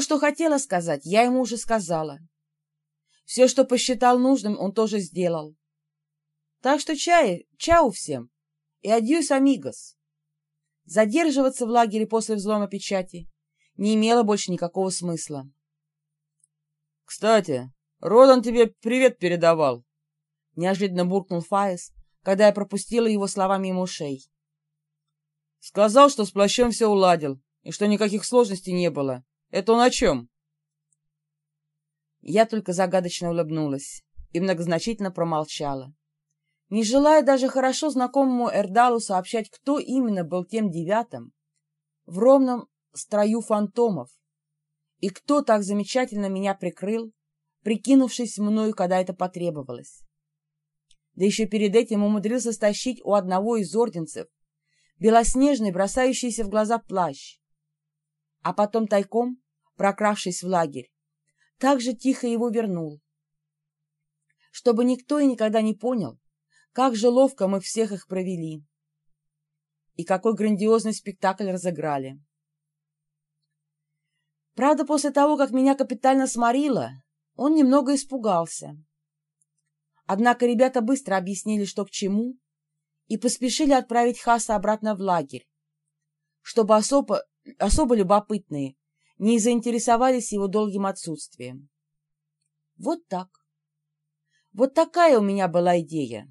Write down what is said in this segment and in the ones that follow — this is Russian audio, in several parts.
что хотела сказать, я ему уже сказала. Все, что посчитал нужным, он тоже сделал. Так что чай, чау всем и адьюс, амигос. Задерживаться в лагере после взлома печати не имело больше никакого смысла. «Кстати, Родан тебе привет передавал», — неожиданно буркнул Фаис, когда я пропустила его слова мимо ушей. «Сказал, что с плащом все уладил, и что никаких сложностей не было. Это он о чем?» Я только загадочно улыбнулась и многозначительно промолчала, не желая даже хорошо знакомому Эрдалу сообщать, кто именно был тем девятым в ровном строю фантомов и кто так замечательно меня прикрыл, прикинувшись мною, когда это потребовалось. Да еще перед этим умудрился стащить у одного из орденцев белоснежный, бросающийся в глаза плащ, а потом тайком, прокравшись в лагерь, так же тихо его вернул, чтобы никто и никогда не понял, как же ловко мы всех их провели и какой грандиозный спектакль разыграли. Правда, после того, как меня капитально сморило, он немного испугался. Однако ребята быстро объяснили, что к чему, и поспешили отправить Хаса обратно в лагерь, чтобы особо, особо любопытные не заинтересовались его долгим отсутствием. Вот так. Вот такая у меня была идея.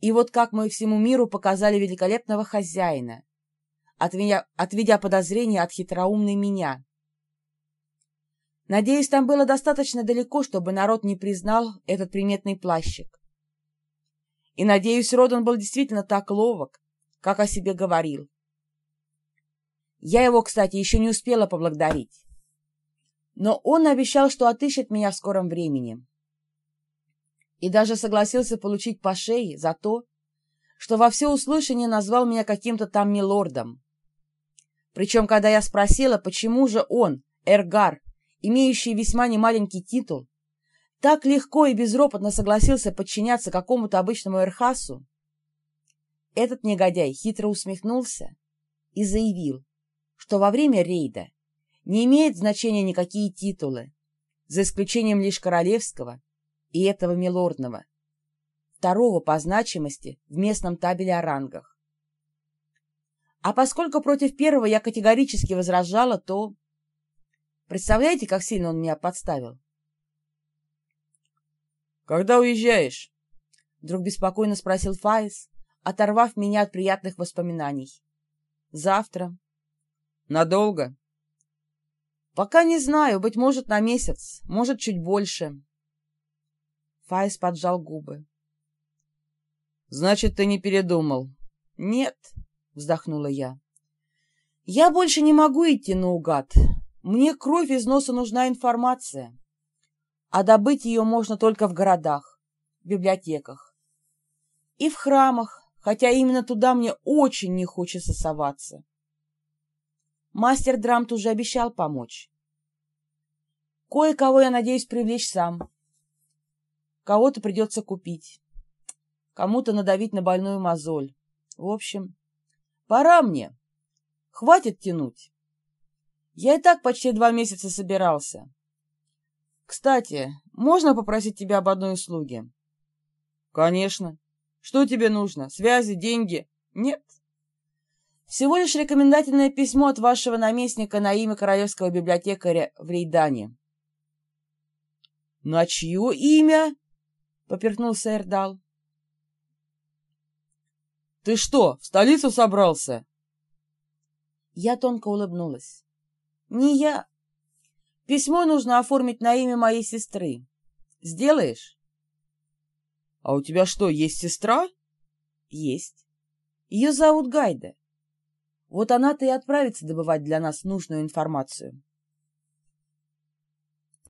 И вот как мы всему миру показали великолепного хозяина, отведя, отведя подозрения от хитроумной меня. Надеюсь, там было достаточно далеко, чтобы народ не признал этот приметный плащик. И надеюсь, Родан был действительно так ловок, как о себе говорил. Я его, кстати, еще не успела поблагодарить. Но он обещал, что отыщет меня в скором времени. И даже согласился получить по шее за то, что во всеуслышание назвал меня каким-то там милордом. Причем, когда я спросила, почему же он, Эргар, имеющий весьма немаленький титул, так легко и безропотно согласился подчиняться какому-то обычному Эрхасу, этот негодяй хитро усмехнулся и заявил, что во время рейда не имеет значения никакие титулы, за исключением лишь королевского и этого милордного, второго по значимости в местном табеле о рангах. А поскольку против первого я категорически возражала, то... Представляете, как сильно он меня подставил? «Когда уезжаешь?» Вдруг беспокойно спросил Фаис, оторвав меня от приятных воспоминаний. «Завтра», Надолго? Пока не знаю, быть может, на месяц, может, чуть больше. Файс поджал губы. Значит, ты не передумал? Нет, вздохнула я. Я больше не могу идти наугад. Мне кровь из носа нужна информация. А добыть ее можно только в городах, в библиотеках и в храмах, хотя именно туда мне очень не хочется соваться. Мастер Драмт уже обещал помочь. Кое-кого я надеюсь привлечь сам. Кого-то придется купить. Кому-то надавить на больную мозоль. В общем, пора мне. Хватит тянуть. Я и так почти два месяца собирался. Кстати, можно попросить тебя об одной услуге? Конечно. Что тебе нужно? Связи, деньги? Нет. Всего лишь рекомендательное письмо от вашего наместника на имя королевского библиотекаря в Рейдане. — На чье имя? — поперхнулся Эрдал. — Ты что, в столицу собрался? Я тонко улыбнулась. — Не я. Письмо нужно оформить на имя моей сестры. Сделаешь? — А у тебя что, есть сестра? — Есть. Ее зовут Гайда. Вот она-то и отправится добывать для нас нужную информацию.